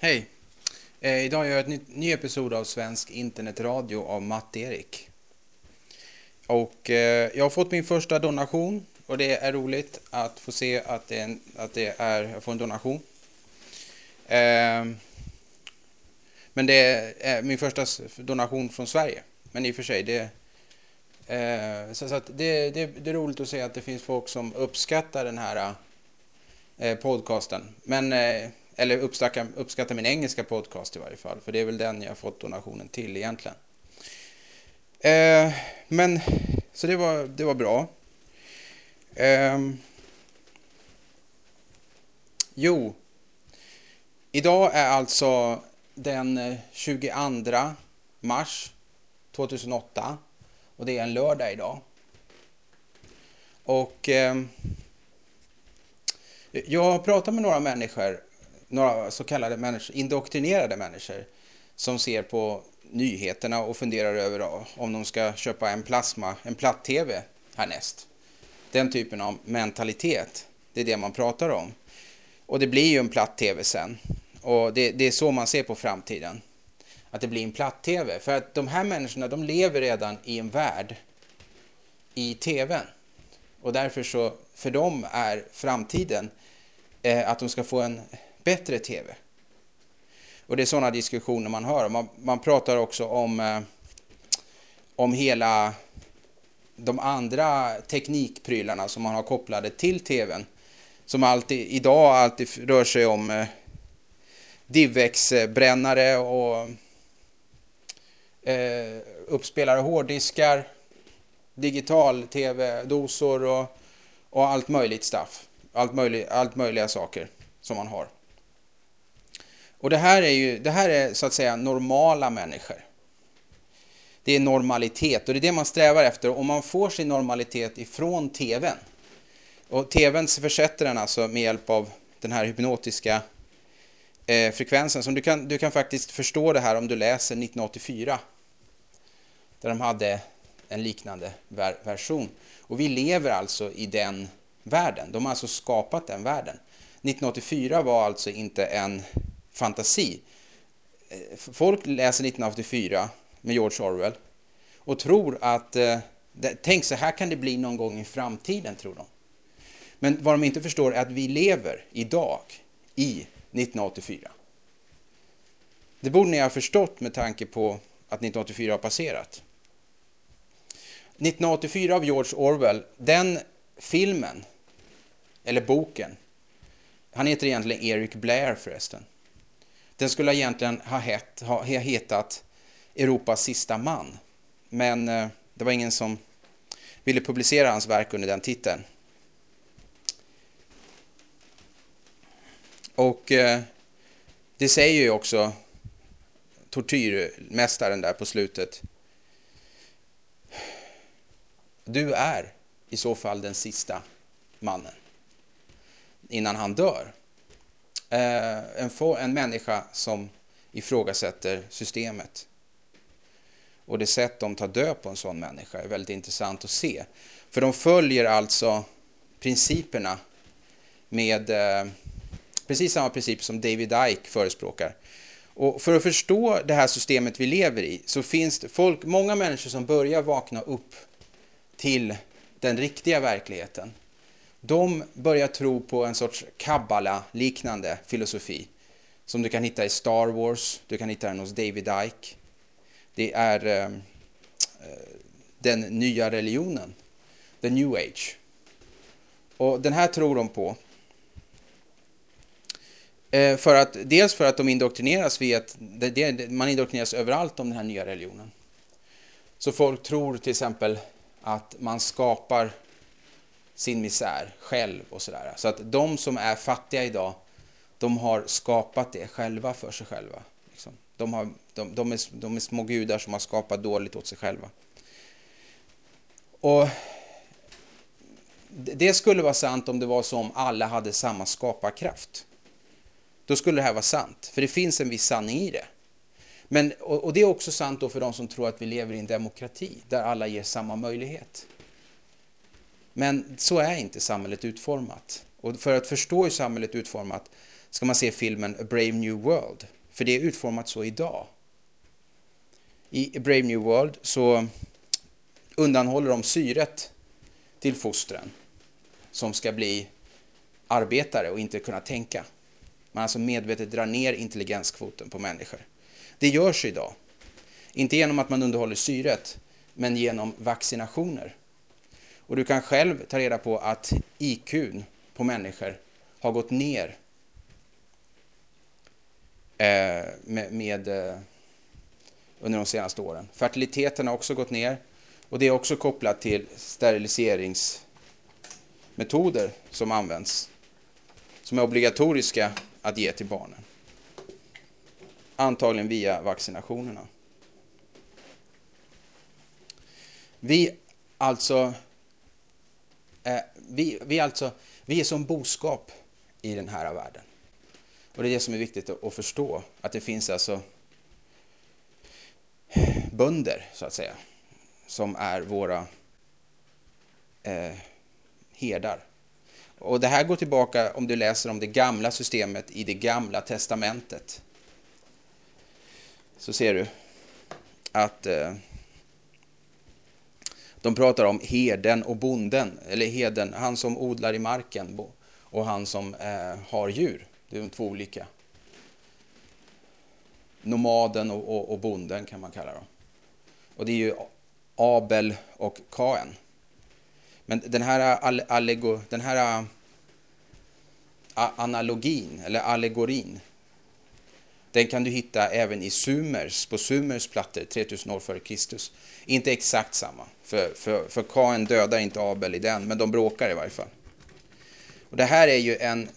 Hej! Eh, idag gör jag ett ny, ny episod av Svensk internetradio av Matt-Erik. Och eh, jag har fått min första donation och det är roligt att få se att det, är, att det är, jag får en donation. Eh, men det är eh, min första donation från Sverige. Men i och för sig, det, eh, så, så att det, det, det, är roligt att se att det finns folk som uppskattar den här eh, podcasten. Men eh, eller uppskattar, uppskattar min engelska podcast i varje fall, för det är väl den jag fått donationen till egentligen. Eh, men, så det var, det var bra. Eh, jo, idag är alltså den eh, 22 mars 2008 och det är en lördag idag. Och eh, jag har pratat med några människor några så kallade människor, indoktrinerade människor som ser på nyheterna och funderar över om de ska köpa en plasma, en platt-tv härnäst. Den typen av mentalitet, det är det man pratar om. Och det blir ju en platt-tv sen. Och det, det, är så man ser på framtiden. Att det blir en platt-tv. För att de här människorna, de lever redan i en värld i tvn. Och därför så, för dem är framtiden eh, att de ska få en bättre tv. Och det är sådana diskussioner man hör. Man, man pratar också om, eh, om hela de andra teknikprylarna som man har kopplade till tvn. Som alltid, idag alltid rör sig om eh, DivX-brännare och eh, uppspelare hårddiskar, digital-tv-dosor och, och allt möjligt stuff. Allt, möjlig, allt möjliga saker som man har. Och det här är ju, det här är så att säga normala människor. Det är normalitet och det är det man strävar efter och man får sin normalitet ifrån tvn. Och tvn försätter den alltså med hjälp av den här hypnotiska eh, frekvensen. Som du, kan, du kan faktiskt förstå det här om du läser 1984. Där de hade en liknande ver version. Och vi lever alltså i den världen. De har alltså skapat den världen. 1984 var alltså inte en fantasi. Eh, folk läser 1984 med George Orwell och tror att, eh, tänk så här kan det bli någon gång i framtiden, tror de. Men vad de inte förstår är att vi lever idag i 1984. Det borde ni ha förstått med tanke på att 1984 har passerat. 1984 av George Orwell, den filmen, eller boken, han heter egentligen Eric Blair förresten. Den skulle egentligen ha, het, ha hetat Europas sista man. Men eh, det var ingen som ville publicera hans verk under den titeln. Och eh, det säger ju också tortyrmästaren där på slutet. Du är i så fall den sista mannen innan han dör eh, en, en människa som ifrågasätter systemet. Och det sätt de tar död på en sån människa är väldigt intressant att se. För de följer alltså principerna med eh, precis samma principer som David Icke förespråkar. Och för att förstå det här systemet vi lever i så finns det folk, många människor som börjar vakna upp till den riktiga verkligheten de börjar tro på en sorts kabbala-liknande filosofi som du kan hitta i Star Wars, du kan hitta den hos David Icke. Det är eh, eh, den nya religionen, the new age. Och den här tror de på. Eh, för att, dels för att de indoktrineras via att det, det, man indoktrineras överallt om den här nya religionen. Så folk tror till exempel att man skapar sin misär själv och sådär. Så att de som är fattiga idag, de har skapat det själva för sig själva. Liksom. De, har, de, de, är, de är små gudar som har skapat dåligt åt sig själva. Och det skulle vara sant om det var så om alla hade samma skaparkraft. Då skulle det här vara sant, för det finns en viss sanning i det. Men, och, och det är också sant då för de som tror att vi lever i en demokrati där alla ger samma möjlighet. Men så är inte samhället utformat. Och för att förstå hur samhället är utformat ska man se filmen A Brave New World. För det är utformat så idag. I A Brave New World så undanhåller de syret till fostren som ska bli arbetare och inte kunna tänka. Man alltså medvetet drar ner intelligenskvoten på människor. Det görs idag. Inte genom att man underhåller syret, men genom vaccinationer. Och du kan själv ta reda på att IQ på människor har gått ner eh, med, med eh, under de senaste åren. Fertiliteten har också gått ner och det är också kopplat till steriliseringsmetoder som används som är obligatoriska att ge till barnen. Antagligen via vaccinationerna. Vi alltså, Eh, vi, vi alltså, vi är som boskap i den här världen. Och det är det som är viktigt att, att förstå, att det finns alltså bönder, så att säga, som är våra eh, herdar. Och det här går tillbaka om du läser om det gamla systemet i det gamla testamentet. Så ser du att eh, de pratar om herden och bonden, eller herden, han som odlar i marken och han som eh, har djur. Det är de två olika. Nomaden och, och, och bonden kan man kalla dem. Och det är ju Abel och Kain. Men den här, allego, den här eh, analogin, eller allegorin, den kan du hitta även i Sumers, på Sumers plattor 3000 år före Kristus. Inte exakt samma, för, för, för Kain dödar inte Abel i den, men de bråkar i varje fall. Och det här är ju en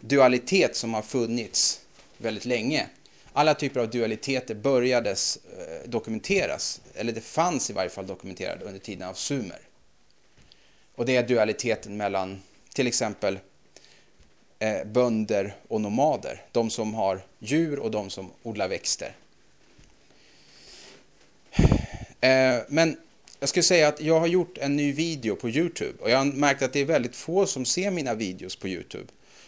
dualitet som har funnits väldigt länge. Alla typer av dualiteter började eh, dokumenteras, eller det fanns i varje fall dokumenterat under tiden av Sumer. Och det är dualiteten mellan till exempel eh, bönder och nomader. De som har djur och de som odlar växter. Eh, men jag skulle säga att jag har gjort en ny video på Youtube och jag har märkt att det är väldigt få som ser mina videos på Youtube.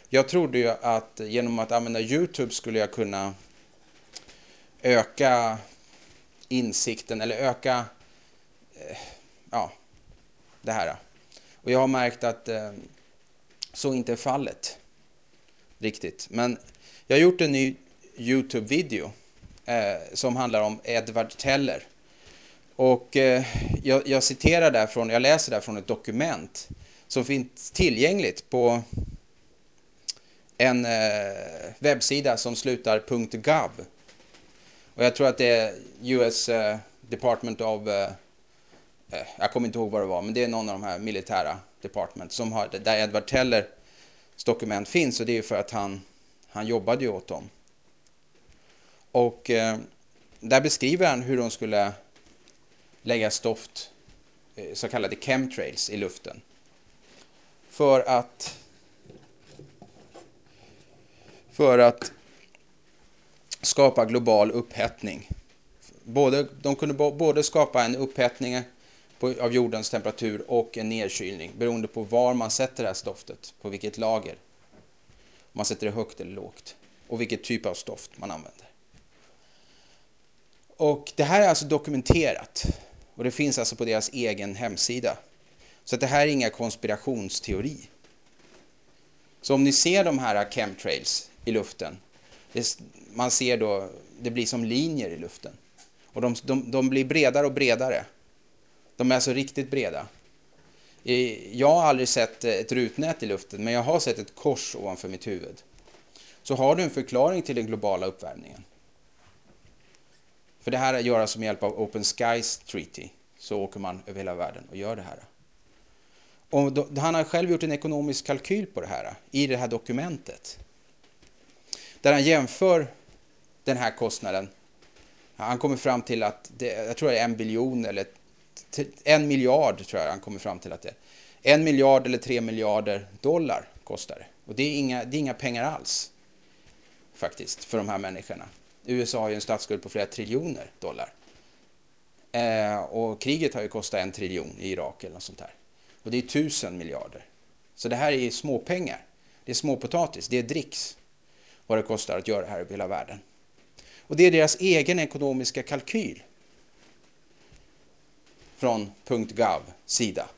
Jag trodde ju att genom att använda Youtube skulle jag kunna öka insikten eller öka eh, ja, det här. Och jag har märkt att eh, så inte är fallet riktigt. Men jag har gjort en ny Youtube-video eh, som handlar om Edward Teller. Och eh, jag, jag, citerar därifrån, jag läser därifrån ett dokument som finns tillgängligt på en eh, webbsida som slutar .gov. Och jag tror att det är US eh, Department of eh, eh, jag kommer inte ihåg vad det var, men det är någon av de här militära department som har, där Edward Teller dokument finns och det är för att han, han jobbade ju åt dem. Och eh, där beskriver han hur de skulle lägga stoft, eh, så kallade chemtrails, i luften. För att för att skapa global upphettning. Både, de kunde både skapa en upphettning på, av jordens temperatur och en nedkylning beroende på var man sätter det här stoftet, på vilket lager. Om man sätter det högt eller lågt och vilket typ av stoft man använder. Och det här är alltså dokumenterat och det finns alltså på deras egen hemsida. Så det här är inga konspirationsteori. Så om ni ser de här chemtrails i luften, det, man ser då, det blir som linjer i luften. Och de, de, de blir bredare och bredare. De är alltså riktigt breda. Jag har aldrig sett ett rutnät i luften, men jag har sett ett kors ovanför mitt huvud. Så har du en förklaring till den globala uppvärmningen? För det här görs med hjälp av Open Skies Treaty. Så åker man över hela världen och gör det här. Och då, han har själv gjort en ekonomisk kalkyl på det här i det här dokumentet. Där han jämför den här kostnaden. Han kommer fram till att det, jag tror det är en biljon eller en miljard tror jag han kommer fram till att det är. En miljard eller tre miljarder dollar kostar det. Och det är inga, det är inga pengar alls faktiskt för de här människorna. USA har ju en statsskuld på flera triljoner dollar. Eh, och kriget har ju kostat en triljon i Irak eller något sånt där. Och det är tusen miljarder. Så det här är småpengar. Det är småpotatis, det är dricks vad det kostar att göra det här över hela världen. Och det är deras egen ekonomiska kalkyl från .gov sida.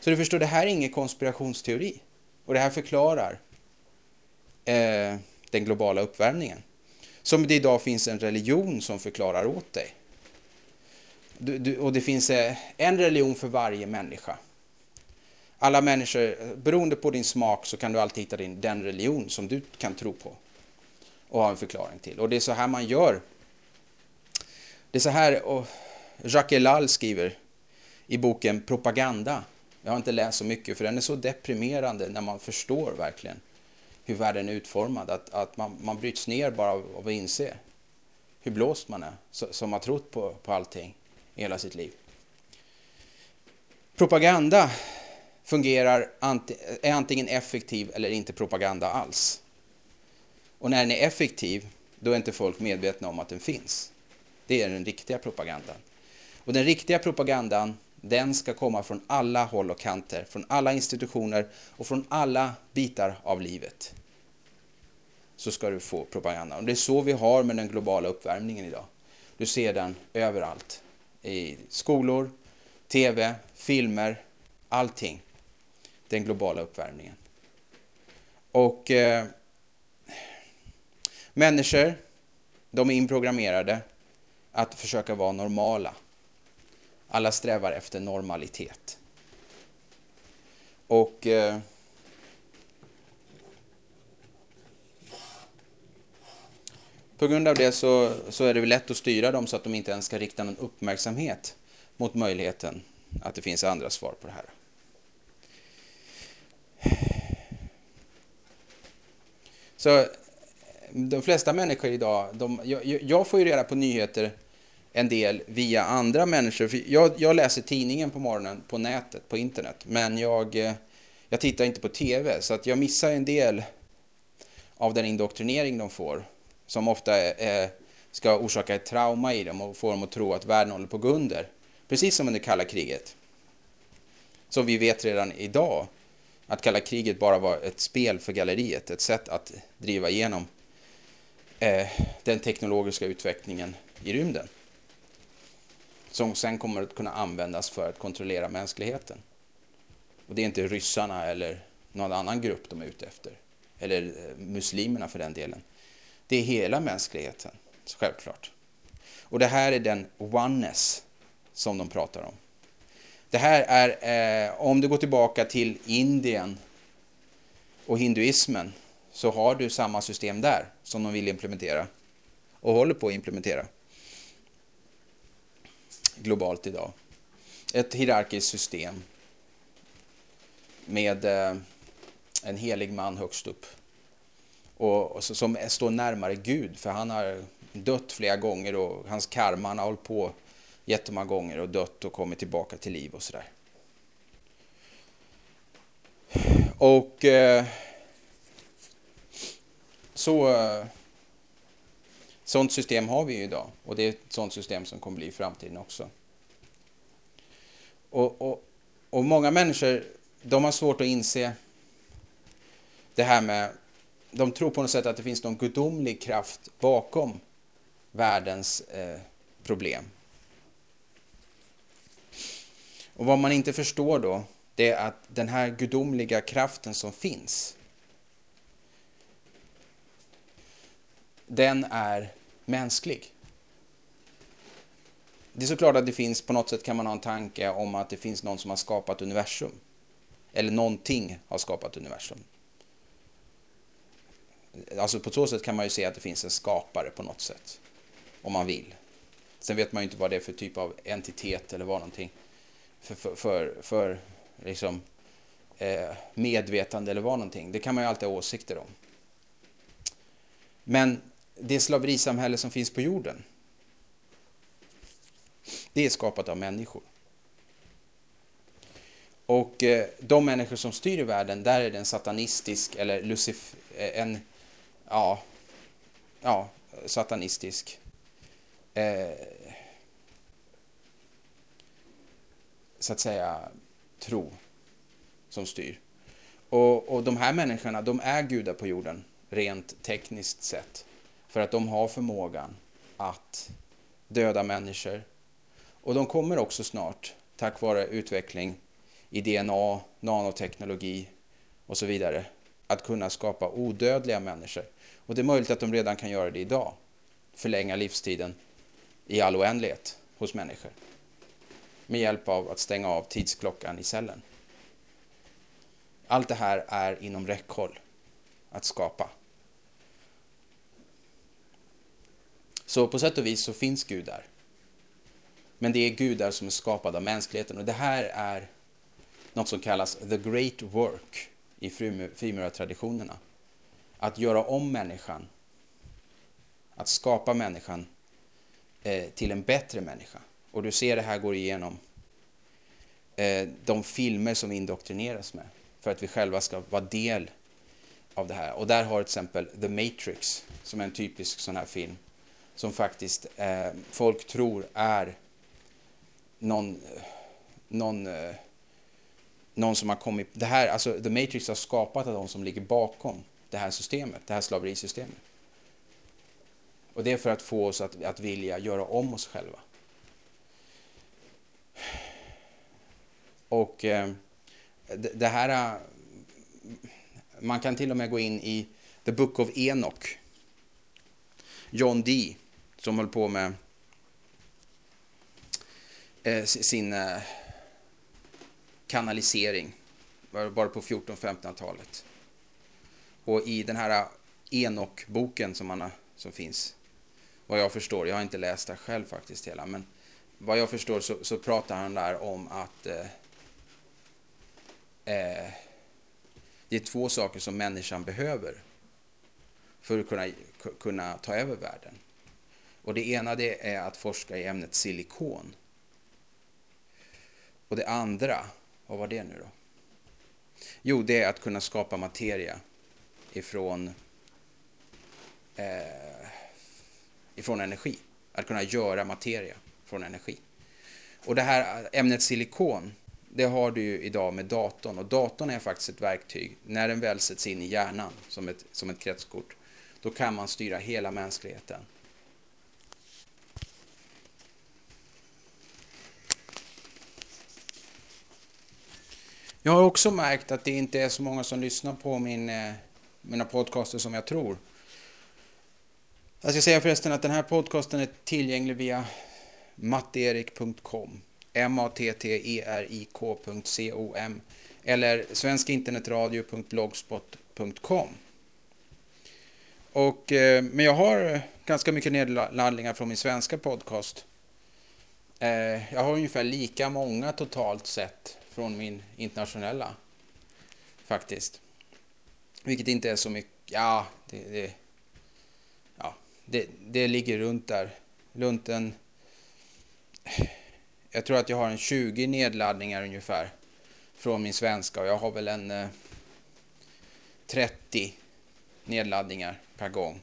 Så du förstår, det här är ingen konspirationsteori. Och det här förklarar eh, den globala uppvärmningen. Som det idag finns en religion som förklarar åt dig. Du, du, och det finns eh, en religion för varje människa. Alla människor, beroende på din smak så kan du alltid hitta din, den religion som du kan tro på och ha en förklaring till. Och det är så här man gör. Det är så här och Jacques Ellal skriver i boken Propaganda. Jag har inte läst så mycket för den är så deprimerande när man förstår verkligen hur världen är utformad. Att, att man, man bryts ner bara av, av att inse hur blåst man är som har trott på, på allting i hela sitt liv. Propaganda fungerar, är antingen effektiv eller inte propaganda alls. Och när den är effektiv, då är inte folk medvetna om att den finns. Det är den riktiga propagandan. Och den riktiga propagandan, den ska komma från alla håll och kanter, från alla institutioner och från alla bitar av livet. Så ska du få propaganda. Och det är så vi har med den globala uppvärmningen idag. Du ser den överallt. I skolor, tv, filmer, allting. Den globala uppvärmningen. Och eh, människor, de är inprogrammerade att försöka vara normala. Alla strävar efter normalitet. Och eh, på grund av det så, så är det lätt att styra dem så att de inte ens ska rikta någon uppmärksamhet mot möjligheten att det finns andra svar på det här. Så de flesta människor idag, de, jag, jag, får ju reda på nyheter en del via andra människor. För jag, jag, läser tidningen på morgonen på nätet, på internet, men jag, eh, jag tittar inte på TV, så att jag missar en del av den indoktrinering de får, som ofta är, ska orsaka ett trauma i dem och få dem att tro att världen håller på att gå under. Precis som under kalla kriget. Som vi vet redan idag att kalla kriget bara var ett spel för galleriet, ett sätt att driva igenom eh, den teknologiska utvecklingen i rymden. Som sen kommer att kunna användas för att kontrollera mänskligheten. Och det är inte ryssarna eller någon annan grupp de är ute efter. Eller eh, muslimerna för den delen. Det är hela mänskligheten, självklart. Och det här är den oneness som de pratar om. Det här är, eh, om du går tillbaka till Indien och hinduismen så har du samma system där som de vill implementera och håller på att implementera globalt idag. Ett hierarkiskt system med eh, en helig man högst upp och, som står närmare Gud för han har dött flera gånger och hans karma, han har hållit på jättemånga gånger och dött och kommit tillbaka till liv och sådär. Och eh, så eh, sånt system har vi ju idag och det är ett sånt system som kommer bli i framtiden också. Och, och, och många människor, de har svårt att inse det här med, de tror på något sätt att det finns någon gudomlig kraft bakom världens eh, problem. Och vad man inte förstår då, det är att den här gudomliga kraften som finns, den är mänsklig. Det är såklart att det finns, på något sätt kan man ha en tanke om att det finns någon som har skapat universum. Eller någonting har skapat universum. Alltså på så sätt kan man ju se att det finns en skapare på något sätt. Om man vill. Sen vet man ju inte vad det är för typ av entitet eller vad någonting för, för, för, för liksom, eh, medvetande eller vad någonting. Det kan man ju alltid ha åsikter om. Men det slaverisamhälle som finns på jorden, det är skapat av människor. Och eh, de människor som styr i världen, där är det en satanistisk eller lucif eh, en, ja, ja, satanistisk eh, så att säga tro som styr. Och, och de här människorna, de är gudar på jorden, rent tekniskt sett. För att de har förmågan att döda människor. Och de kommer också snart, tack vare utveckling i DNA, nanoteknologi och så vidare, att kunna skapa odödliga människor. Och det är möjligt att de redan kan göra det idag. Förlänga livstiden i all oändlighet hos människor. Med hjälp av att stänga av tidsklockan i cellen. Allt det här är inom räckhåll att skapa. Så på sätt och vis så finns där. Men det är gudar som är skapad av mänskligheten och det här är något som kallas the great work i frimurartraditionerna. Att göra om människan, att skapa människan eh, till en bättre människa. Och du ser det här går igenom eh, de filmer som vi indoktrineras med för att vi själva ska vara del av det här. Och där har till exempel The Matrix som är en typisk sån här film som faktiskt eh, folk tror är någon, någon, eh, någon som har kommit... Det här, alltså The Matrix har skapat av de som ligger bakom det här systemet, det här slaverisystemet. Och det är för att få oss att, att vilja göra om oss själva. Och eh, det, det, här... Eh, man kan till och med gå in i The Book of Enoch. John Dee som höll på med eh, sin eh, kanalisering bara på 14-1500-talet. Och i den här Enok-boken som, som finns, vad jag förstår, jag har inte läst det själv faktiskt hela, men vad jag förstår så, så pratar han där om att eh, eh, det är två saker som människan behöver för att kunna, kunna ta över världen. Och det ena det är att forska i ämnet silikon. Och det andra, vad var det nu då? Jo, det är att kunna skapa materia ifrån, eh, ifrån energi. Att kunna göra materia från energi. Och det här ämnet silikon, det har du ju idag med datorn. Och datorn är faktiskt ett verktyg. När den väl sätts in i hjärnan som ett, som ett kretskort, då kan man styra hela mänskligheten Jag har också märkt att det inte är så många som lyssnar på min, eh, mina podcaster som jag tror. Jag ska säga förresten att den här podcasten är tillgänglig via matterik.com m-a-t-t-e-r-i-k.com eller svenskinternetradio.blogspot.com och, eh, Men jag har ganska mycket nedladdningar från min svenska podcast. Eh, jag har ungefär lika många totalt sett från min internationella. Faktiskt. Vilket inte är så mycket. Ja, det, det, ja, det, det ligger runt där. Runt en... Jag tror att jag har en 20 nedladdningar ungefär från min svenska och jag har väl en eh, 30 nedladdningar per gång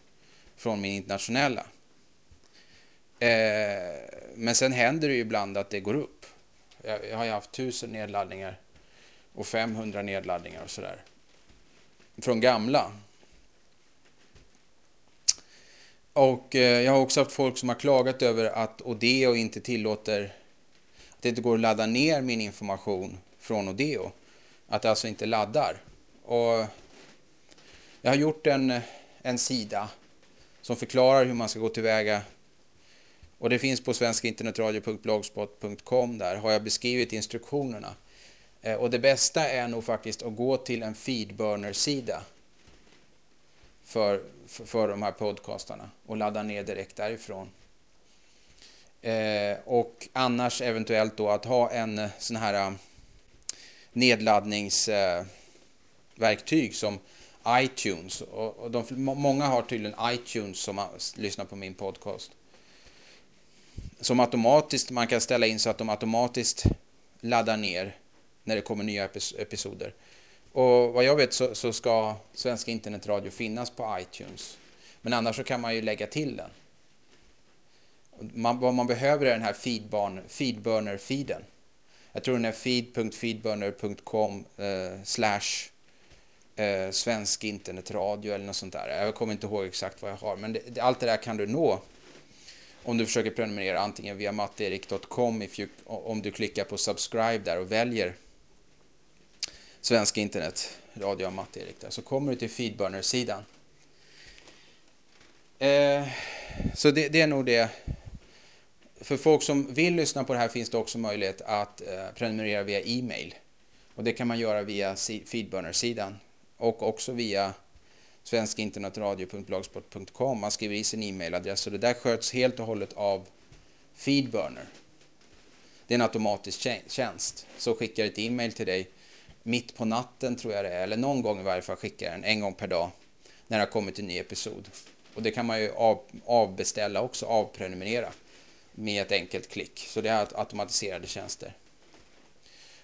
från min internationella. Eh, men sen händer det ju ibland att det går upp. Jag, jag har ju haft 1000 nedladdningar och 500 nedladdningar och sådär. Från gamla. Och eh, jag har också haft folk som har klagat över att Odeo inte tillåter att det inte går att ladda ner min information från Odeo. Att det alltså inte laddar. Och jag har gjort en, en sida som förklarar hur man ska gå tillväga och det finns på svenskinternetradio.blogspot.com där har jag beskrivit instruktionerna. Eh, och det bästa är nog faktiskt att gå till en feedburner-sida för, för, för de här podcastarna och ladda ner direkt därifrån. Eh, och annars eventuellt då att ha en eh, sån här eh, nedladdningsverktyg som iTunes. Och, och de, många har tydligen iTunes som lyssnar på min podcast som automatiskt, man kan ställa in så att de automatiskt laddar ner när det kommer nya episoder. Och vad jag vet så, så ska Svenska internetradio finnas på iTunes. Men annars så kan man ju lägga till den. Man, vad man behöver är den här feedburner-feeden. Jag tror den är feed.feedburner.com eh, slash eh, Svensk internetradio eller något sånt där. Jag kommer inte ihåg exakt vad jag har, men det, allt det där kan du nå om du försöker prenumerera antingen via matterik.com om du klickar på subscribe där och väljer svenska internet, radio av Matte Erik där så kommer du till Feedburner-sidan. Eh, så det, det, är nog det. För folk som vill lyssna på det här finns det också möjlighet att eh, prenumerera via e-mail. Och det kan man göra via Feedburner-sidan och också via svenskinternetradio.blogspot.com. Man skriver i sin e-mailadress och det där sköts helt och hållet av Feedburner. Det är en automatisk tjänst. Så skickar ett e-mail till dig mitt på natten tror jag det är, eller någon gång i varje fall skickar den en gång per dag när det har kommit en ny episod. Och det kan man ju av, avbeställa också, avprenumerera med ett enkelt klick. Så det är automatiserade tjänster.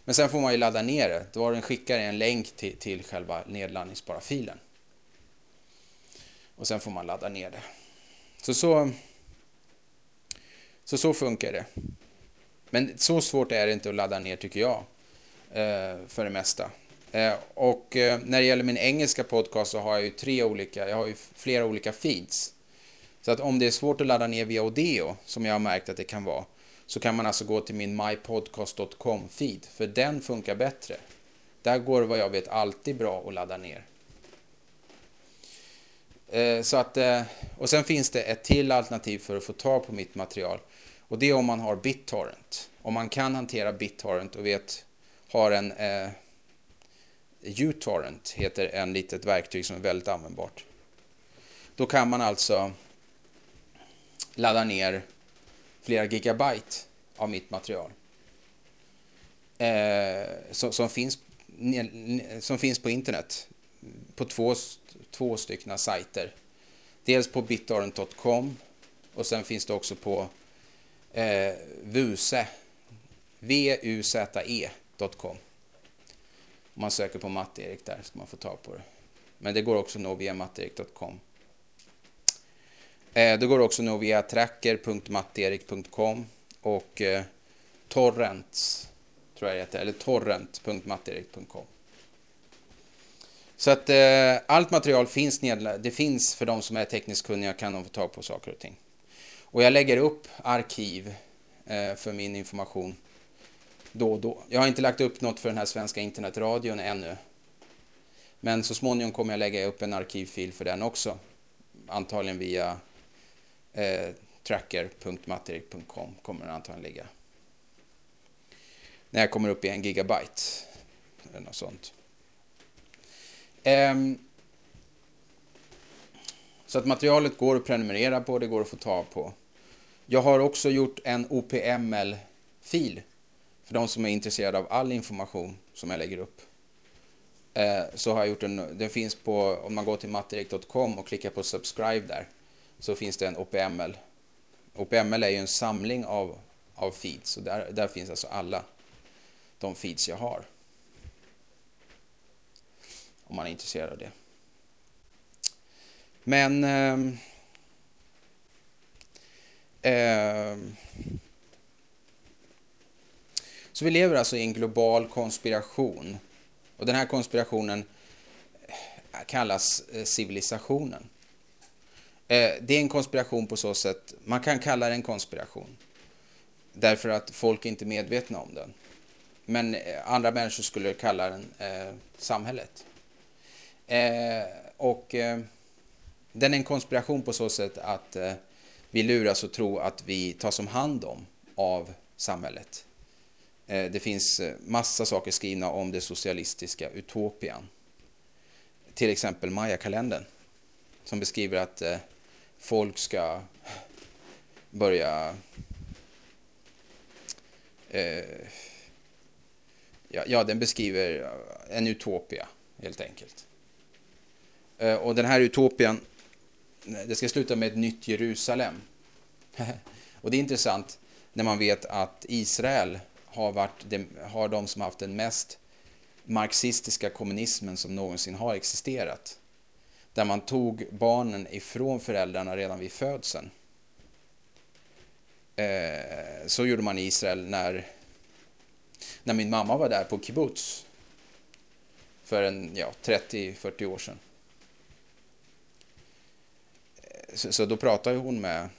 Men sen får man ju ladda ner det. Då den skickar en länk till, till själva nedladdningsbara filen. Och sen får man ladda ner det. Så så, så, så funkar det. Men så svårt är det inte att ladda ner tycker jag. Eh, för det mesta. Eh, och eh, när det gäller min engelska podcast så har jag ju tre olika, jag har ju flera olika feeds. Så att om det är svårt att ladda ner via Odeo, som jag har märkt att det kan vara, så kan man alltså gå till min mypodcast.com feed, för den funkar bättre. Där går vad jag vet alltid bra att ladda ner. Eh, så att, eh, och sen finns det ett till alternativ för att få tag på mitt material. Och det är om man har BitTorrent. Om man kan hantera BitTorrent och vet har en eh, uTorrent, heter en litet verktyg som är väldigt användbart. Då kan man alltså ladda ner flera gigabyte av mitt material. Eh, som, som, finns, som finns på internet på två, två stycken sajter. Dels på bittorrent.com och sen finns det också på eh, Vuse, V-U-Z-E Om man söker på Matt-Erik där ska man få tag på det. Men det går också att nå via matterik.com. Eh, det går också att nå via tracker.matterik.com och eh, torrents, tror jag det heter, eller torrent.matterik.com. Så att eh, allt material finns nedlagt. Det finns för de som är tekniskt kunniga kan de få tag på saker och ting. Och jag lägger upp arkiv eh, för min information då och då. Jag har inte lagt upp något för den här svenska internetradion ännu. Men så småningom kommer jag lägga upp en arkivfil för den också. Antagligen via eh, tracker.materik.com kommer den antagligen ligga. När jag kommer upp i en gigabyte. Eller något sånt. Um, så att materialet går att prenumerera på, det går att få tag på. Jag har också gjort en OPML-fil för de som är intresserade av all information som jag lägger upp. Eh, så har jag gjort en, den finns på, om man går till Mattdirekt.com och klickar på subscribe där, så finns det en OPML. OPML är ju en samling av, av feeds och där, där finns alltså alla de feeds jag har. Om man är intresserad av det. Men... Eh, eh, så vi lever alltså i en global konspiration. Och den här konspirationen eh, kallas eh, civilisationen. Eh, det är en konspiration på så sätt, man kan kalla det en konspiration. Därför att folk inte är medvetna om den. Men eh, andra människor skulle kalla den eh, samhället. Eh, och eh, den är en konspiration på så sätt att eh, vi luras att tro att vi tas om hand om av samhället. Eh, det finns eh, massa saker skrivna om det socialistiska utopian. Till exempel Maya-kalendern som beskriver att eh, folk ska börja eh, ja, den beskriver en utopia helt enkelt. Eh, och den här utopian, det ska sluta med ett nytt Jerusalem. Och det är intressant när man vet att Israel har, varit de, har de som haft den mest marxistiska kommunismen som någonsin har existerat. Där man tog barnen ifrån föräldrarna redan vid födseln. Eh, så gjorde man i Israel när, när min mamma var där på kibbutz för en ja, 30-40 år sedan. Så, så, då pratade hon med,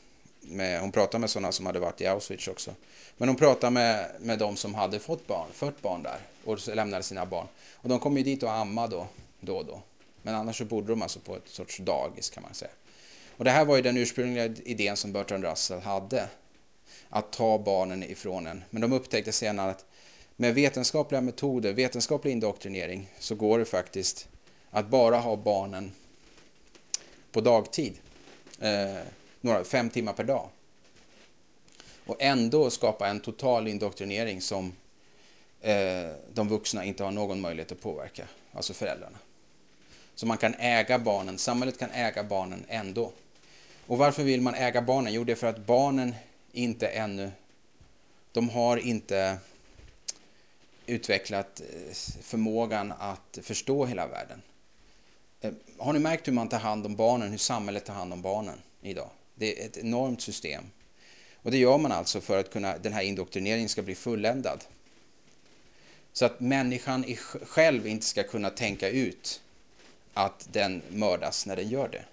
med, hon pratade med sådana som hade varit i Auschwitz också. Men hon pratade med, med de som hade fått barn, fött barn där och lämnade sina barn. Och de kom ju dit och ammade då, då och då. Men annars så bodde de alltså på ett sorts dagis kan man säga. Och det här var ju den ursprungliga idén som Bertrand Russell hade. Att ta barnen ifrån en. Men de upptäckte senare att med vetenskapliga metoder, vetenskaplig indoktrinering, så går det faktiskt att bara ha barnen på dagtid. Eh, några, fem timmar per dag. Och ändå skapa en total indoktrinering som eh, de vuxna inte har någon möjlighet att påverka, alltså föräldrarna. Så man kan äga barnen, samhället kan äga barnen ändå. Och varför vill man äga barnen? Jo, det är för att barnen inte ännu, de har inte utvecklat eh, förmågan att förstå hela världen. Eh, har ni märkt hur man tar hand om barnen, hur samhället tar hand om barnen idag? Det är ett enormt system. Och det gör man alltså för att kunna, den här indoktrineringen ska bli fulländad. Så att människan själv inte ska kunna tänka ut att den mördas när den gör det.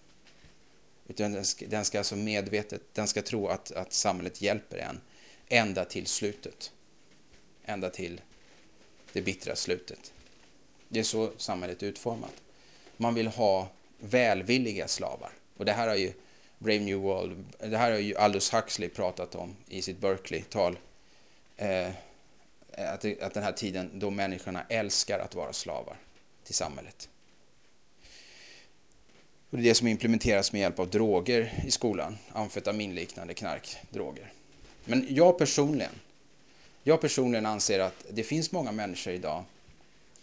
Utan den ska, den ska alltså medvetet, den ska tro att, att samhället hjälper en ända till slutet. Ända till det bittra slutet. Det är så samhället är utformat. Man vill ha välvilliga slavar. Och det här har ju Brave New World, det här har ju Aldous Huxley pratat om i sitt Berkeley-tal. Eh, att, att den här tiden då människorna älskar att vara slavar till samhället. Och det är det som implementeras med hjälp av droger i skolan, amfetaminliknande knarkdroger. Men jag personligen, jag personligen anser att det finns många människor idag,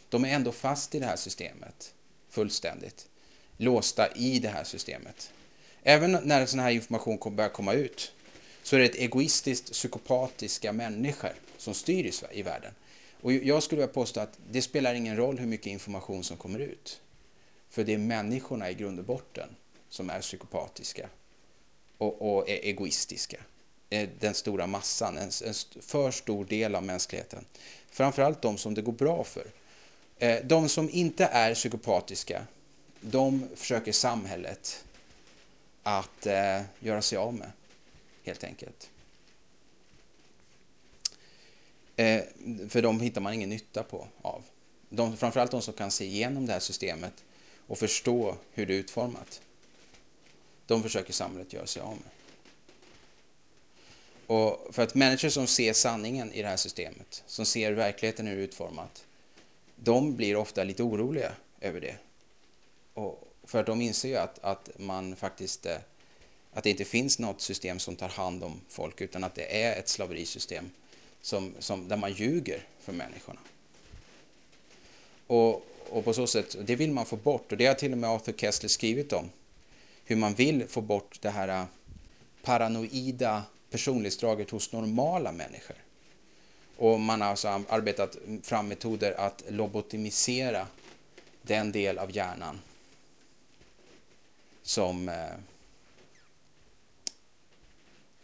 de är ändå fast i det här systemet fullständigt, låsta i det här systemet. Även när sån här information börjar komma ut så är det ett egoistiskt psykopatiska människor som styr i världen. Och jag skulle vilja påstå att det spelar ingen roll hur mycket information som kommer ut. För det är människorna i grund och botten som är psykopatiska och, och är egoistiska. Eh, den stora massan, en, en för stor del av mänskligheten. Framförallt de som det går bra för. Eh, de som inte är psykopatiska, de försöker samhället att eh, göra sig av med, helt enkelt. Eh, för de hittar man ingen nytta på av. De, framförallt de som kan se igenom det här systemet och förstå hur det är utformat. De försöker samhället göra sig av med. Och för att människor som ser sanningen i det här systemet, som ser verkligheten hur det är utformat, de blir ofta lite oroliga över det. Och för att de inser ju att, att man faktiskt eh, att det inte finns något system som tar hand om folk utan att det är ett slaverisystem som, som, där man ljuger för människorna. Och, och på så sätt, det vill man få bort och det har till och med Arthur Kessler skrivit om. Hur man vill få bort det här eh, paranoida personlighetsdraget hos normala människor. Och man har alltså arbetat fram metoder att lobotomisera den del av hjärnan som eh,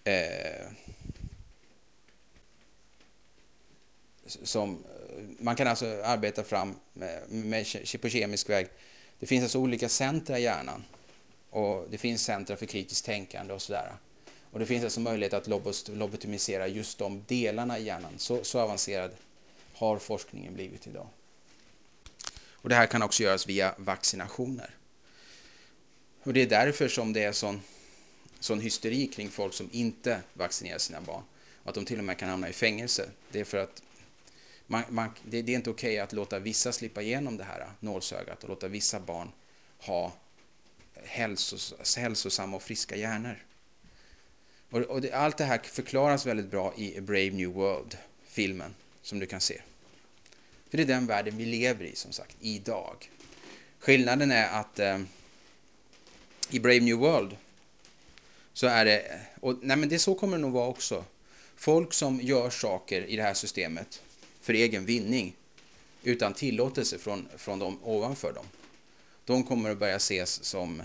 eh, som eh, man kan alltså arbeta fram med, med, på kemisk väg. Det finns alltså olika centra i hjärnan och det finns centra för kritiskt tänkande och sådär. Och det finns alltså möjlighet att lobotomisera just de delarna i hjärnan. Så, så avancerad har forskningen blivit idag. Och det här kan också göras via vaccinationer. Och det är därför som det är sån, sån hysteri kring folk som inte vaccinerar sina barn. Att de till och med kan hamna i fängelse. Det är för att man, man, det, det, är inte okej okay att låta vissa slippa igenom det här nålsögat och låta vissa barn ha hälsos, hälsosamma och friska hjärnor. Och, och det, allt det här förklaras väldigt bra i A Brave New World-filmen som du kan se. För det är den världen vi lever i, som sagt, idag. Skillnaden är att eh, i Brave New World så är det, och nej men det så kommer det nog vara också. Folk som gör saker i det här systemet för egen vinning utan tillåtelse från, från dem ovanför dem. De kommer att börja ses som...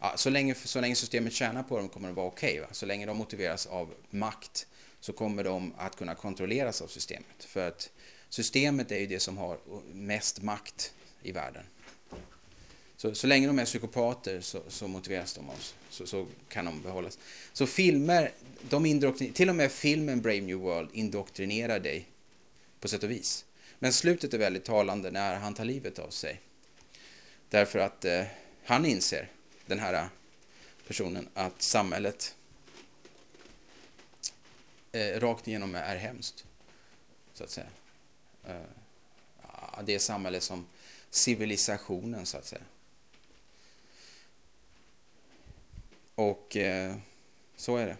Ja, så, länge, så länge systemet tjänar på dem kommer det vara okej. Okay, så länge de motiveras av makt så kommer de att kunna kontrolleras av systemet. För att Systemet är ju det som har mest makt i världen. Så, så länge de är psykopater så, så motiveras de av så, så kan de behållas. Så filmer, de till och med filmen Brave New World indoktrinerar dig på sätt och vis. Men slutet är väldigt talande när han tar livet av sig. Därför att eh, han inser, den här äh, personen, att samhället eh, rakt igenom är hemskt. Så att säga. Eh, det är samhället som civilisationen, så att säga. Och eh, så är det.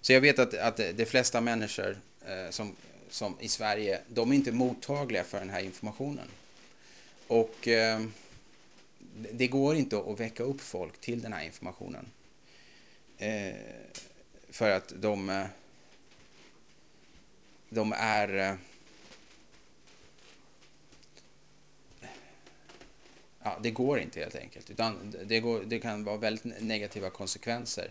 Så jag vet att, att de flesta människor eh, som, som i Sverige, de är inte mottagliga för den här informationen. Och eh, det går inte att väcka upp folk till den här informationen. Eh, för att de, eh, de är eh, ja, det går inte helt enkelt. Utan det, går, det kan vara väldigt negativa konsekvenser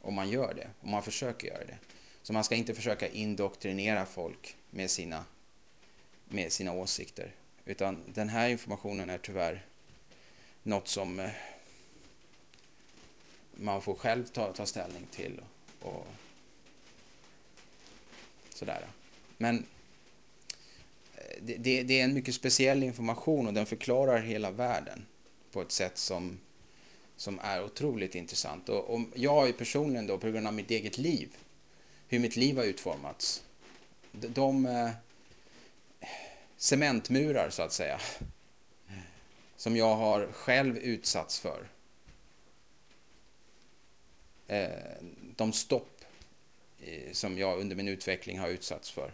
om man gör det, om man försöker göra det. Så man ska inte försöka indoktrinera folk med sina, med sina åsikter. Utan den här informationen är tyvärr något som eh, man får själv ta, ta ställning till. Och, och sådär. Men eh, det, det, är en mycket speciell information och den förklarar hela världen på ett sätt som, som är otroligt intressant. Och, och jag är personligen då, på grund av mitt eget liv, hur mitt liv har utformats, de, de cementmurar så att säga, som jag har själv utsatts för, eh, de stopp eh, som jag under min utveckling har utsatts för,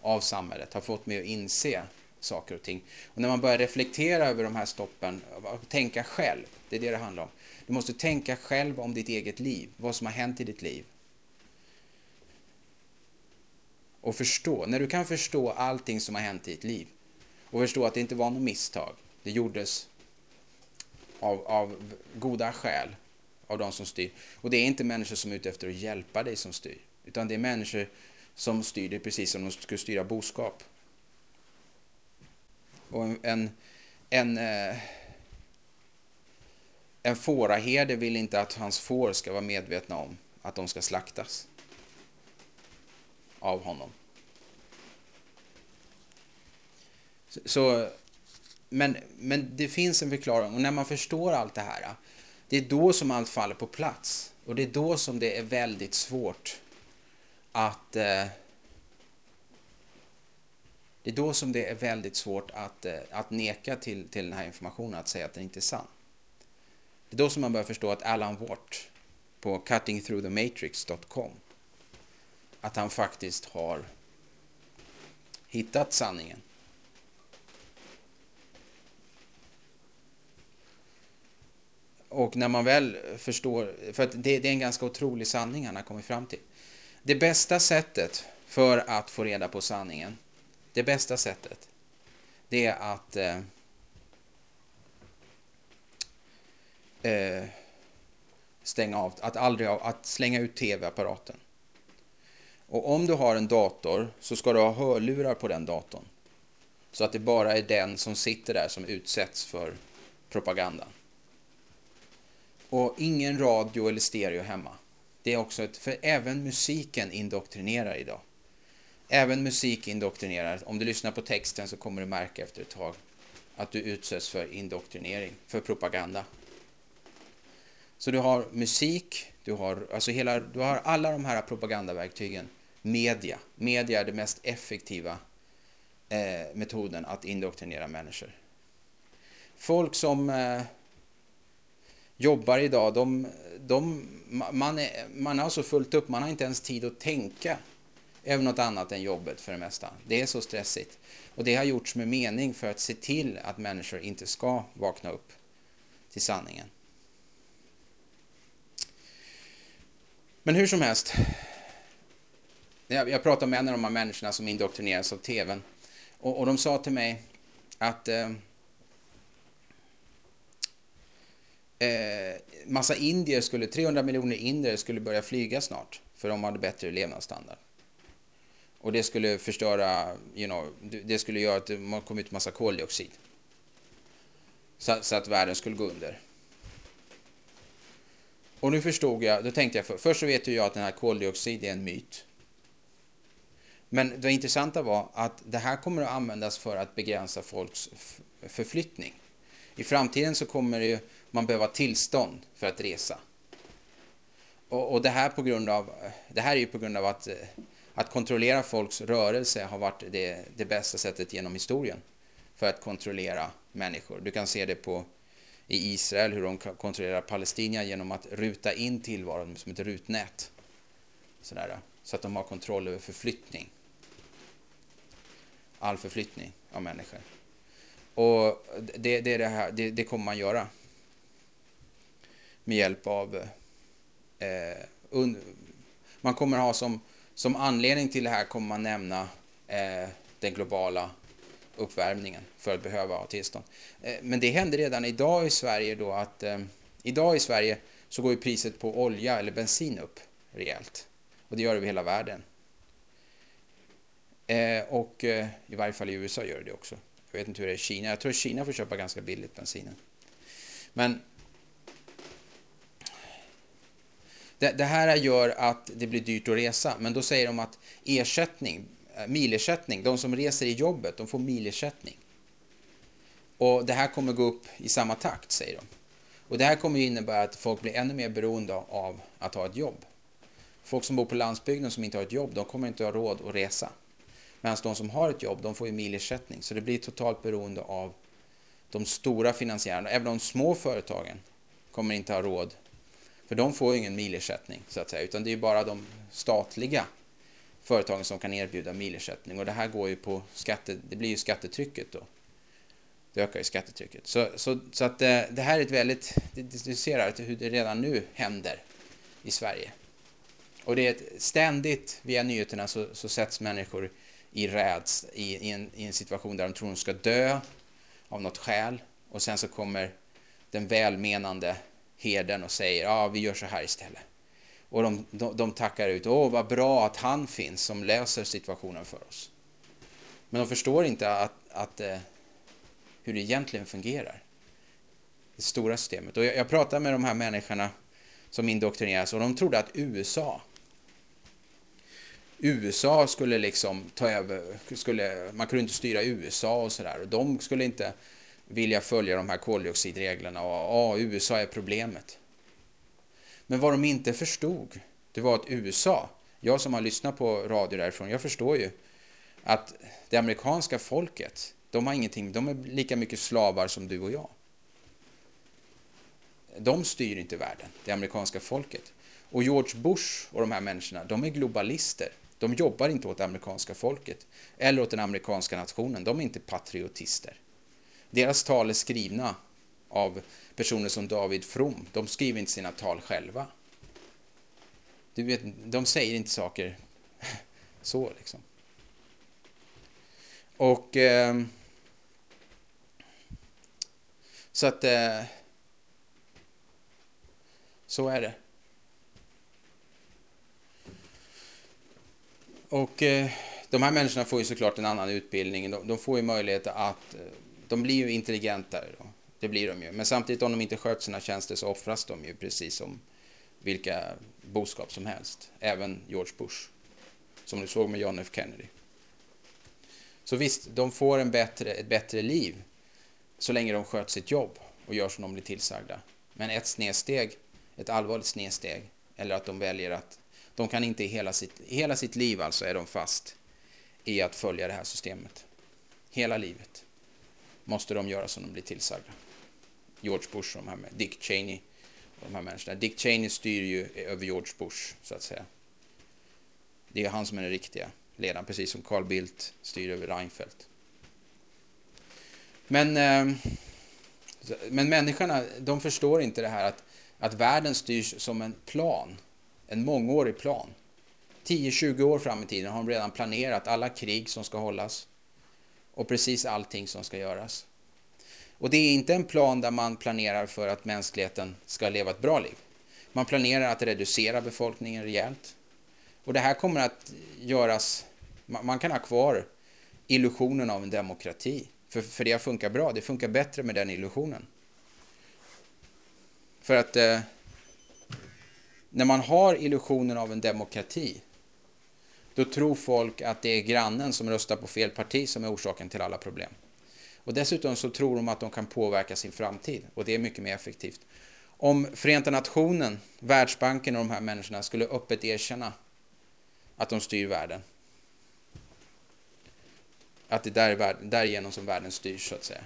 av samhället har fått mig att inse saker och ting. Och när man börjar reflektera över de här stoppen, tänka själv, det är det det handlar om. Du måste tänka själv om ditt eget liv, vad som har hänt i ditt liv. Och förstå, när du kan förstå allting som har hänt i ditt liv och förstå att det inte var något misstag, det gjordes av, av goda skäl av de som styr. Och det är inte människor som är ute efter att hjälpa dig som styr, utan det är människor som styr det precis som de skulle styra boskap. Och en, en, en, eh, en fåraherde vill inte att hans får ska vara medvetna om att de ska slaktas av honom. Så, så, men, men det finns en förklaring och när man förstår allt det här, det är då som allt faller på plats. Och det är då som det är väldigt svårt att... Eh, det är då som det är väldigt svårt att, eh, att neka till, till den här informationen, att säga att den inte är sann. Det är då som man börjar förstå att Alan Watt på cuttingthroughthematrix.com att han faktiskt har hittat sanningen. Och när man väl förstår, för att det, det är en ganska otrolig sanning han har kommit fram till. Det bästa sättet för att få reda på sanningen, det bästa sättet, det är att eh, eh, stänga av, att aldrig att slänga ut tv-apparaten. Och om du har en dator så ska du ha hörlurar på den datorn. Så att det bara är den som sitter där som utsätts för propagandan. Och ingen radio eller stereo hemma. Det är också ett, för även musiken indoktrinerar idag. Även musik indoktrinerar. Om du lyssnar på texten så kommer du märka efter ett tag att du utsätts för indoktrinering, för propaganda. Så du har musik, du har, alltså hela, du har alla de här propagandaverktygen. Media. Media är den mest effektiva eh, metoden att indoktrinera människor. Folk som eh, jobbar idag, de, de, man, är, man har så fullt upp, man har inte ens tid att tänka över något annat än jobbet för det mesta. Det är så stressigt. Och det har gjorts med mening för att se till att människor inte ska vakna upp till sanningen. Men hur som helst. Jag, jag pratade med en av de här människorna som indoktrineras av TVn. Och, och de sa till mig att eh, eh, massa indier skulle, 300 miljoner indier skulle börja flyga snart för de hade bättre levnadsstandard. Och det skulle förstöra, you know, det skulle göra att man kom ut massa koldioxid. Så, så, att världen skulle gå under. Och nu förstod jag, då tänkte jag, för, först så vet ju jag att den här koldioxid är en myt. Men det intressanta var att det här kommer att användas för att begränsa folks förflyttning. I framtiden så kommer det ju man behöva tillstånd för att resa. Och, och, det här på grund av, det här är ju på grund av att, eh, att kontrollera folks rörelse har varit det, det bästa sättet genom historien för att kontrollera människor. Du kan se det på i Israel hur de kontrollerar Palestina genom att ruta in tillvaron som ett rutnät. Sådär, så att de har kontroll över förflyttning. All förflyttning av människor. Och det, det, det, här, det, det kommer man göra med hjälp av... Eh, un, man kommer ha som, som anledning till det här kommer man nämna eh, den globala uppvärmningen för att behöva ha tillstånd. Eh, men det händer redan idag i Sverige då att eh, idag i Sverige så går ju priset på olja eller bensin upp rejält. Och det gör det över hela världen. Eh, och eh, i varje fall i USA gör det också. Jag vet inte hur det är i Kina. Jag tror att Kina får köpa ganska billigt bensinen. Men det, det, här gör att det blir dyrt att resa. Men då säger de att ersättning, eh, milersättning, de som reser i jobbet, de får milersättning. Och det här kommer gå upp i samma takt, säger de. Och det här kommer innebära att folk blir ännu mer beroende av att ha ett jobb. Folk som bor på landsbygden som inte har ett jobb, de kommer inte ha råd att resa. Medan de som har ett jobb, de får ju milersättning. Så det blir totalt beroende av de stora finansiärerna. Även de små företagen kommer inte ha råd. För de får ju ingen milersättning, så att säga. Utan det är bara de statliga företagen som kan erbjuda milersättning. Och det här går ju på skatte... Det blir ju skattetrycket då. Det ökar ju skattetrycket. Så, så, så att det, det här är ett väldigt... Du ser här hur det redan nu händer i Sverige. Och det är ett ständigt, via nyheterna så, så sätts människor i räds, i, i, en, i en situation där de tror de ska dö av något skäl och sen så kommer den välmenande herden och säger ja, vi gör så här istället. Och de, de, de tackar ut, åh vad bra att han finns som löser situationen för oss. Men de förstår inte att, att eh, hur det egentligen fungerar. Det stora systemet. Och jag, jag pratade med de här människorna som indoktrineras och de trodde att USA USA skulle liksom ta över, skulle, man kunde inte styra USA och sådär. Och de skulle inte vilja följa de här koldioxidreglerna och ah, USA är problemet. Men vad de inte förstod, det var att USA, jag som har lyssnat på radio därifrån, jag förstår ju att det amerikanska folket, de har ingenting, de är lika mycket slavar som du och jag. De styr inte världen, det amerikanska folket. Och George Bush och de här människorna, de är globalister. De jobbar inte åt amerikanska folket eller åt den amerikanska nationen. De är inte patriotister. Deras tal är skrivna av personer som David From. De skriver inte sina tal själva. Du vet, de säger inte saker så liksom. Och... Eh, så att... Eh, så är det. Och eh, de här människorna får ju såklart en annan utbildning. De, de får ju möjlighet att... Eh, de blir ju intelligentare då. Det blir de ju. Men samtidigt om de inte sköter sina tjänster så offras de ju precis som vilka boskap som helst. Även George Bush. Som du såg med John F Kennedy. Så visst, de får en bättre, ett bättre liv så länge de sköter sitt jobb och gör som de blir tillsagda. Men ett snedsteg, ett allvarligt snedsteg, eller att de väljer att de kan inte i hela sitt, hela sitt liv alltså är de fast i att följa det här systemet. Hela livet måste de göra som de blir tillsagda. George Bush och de här med Dick Cheney och de här människorna. Dick Cheney styr ju över George Bush så att säga. Det är han som är den riktiga ledaren, precis som Carl Bildt styr över Reinfeldt. Men, eh, men människorna, de förstår inte det här att, att världen styrs som en plan en mångårig plan. 10-20 år fram i tiden har de redan planerat alla krig som ska hållas och precis allting som ska göras. Och det är inte en plan där man planerar för att mänskligheten ska leva ett bra liv. Man planerar att reducera befolkningen rejält. Och det här kommer att göras Man kan ha kvar illusionen av en demokrati. För, för det funkar bra. Det funkar bättre med den illusionen. För att eh, när man har illusionen av en demokrati då tror folk att det är grannen som röstar på fel parti som är orsaken till alla problem. Och dessutom så tror de att de kan påverka sin framtid och det är mycket mer effektivt. Om Förenta Nationen, Världsbanken och de här människorna skulle öppet erkänna att de styr världen. Att det är därigenom som världen styrs så att säga.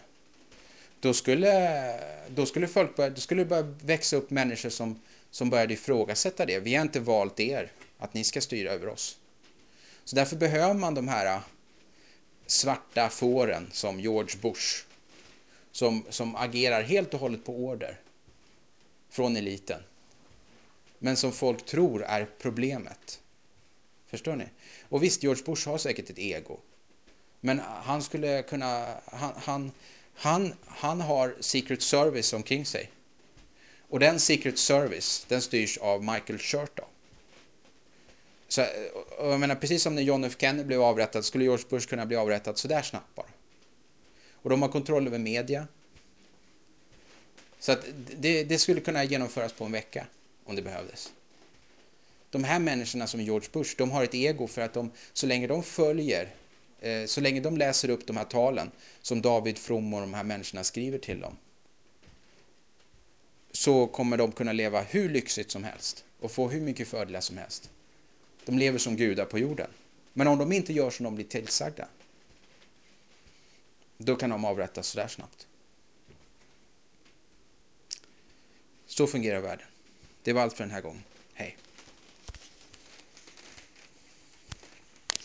Då skulle, då skulle folk börja, då skulle det börja växa upp människor som, som började ifrågasätta det. Vi har inte valt er att ni ska styra över oss. Så därför behöver man de här äh, svarta fåren som George Bush. Som, som agerar helt och hållet på order från eliten. Men som folk tror är problemet. Förstår ni? Och visst, George Bush har säkert ett ego. Men han skulle kunna... Han, han, han, han har Secret Service omkring sig. Och den Secret Service, den styrs av Michael Chertoff. Så, jag menar, precis som när John F Kennedy blev avrättad skulle George Bush kunna bli avrättad sådär snabbt bara. Och de har kontroll över media. Så att det, det, skulle kunna genomföras på en vecka om det behövdes. De här människorna som George Bush, de har ett ego för att de, så länge de följer, eh, så länge de läser upp de här talen som David From och de här människorna skriver till dem, så kommer de kunna leva hur lyxigt som helst och få hur mycket fördelar som helst. De lever som gudar på jorden. Men om de inte gör som de blir tillsagda, då kan de avrättas sådär snabbt. Så fungerar världen. Det var allt för den här gången.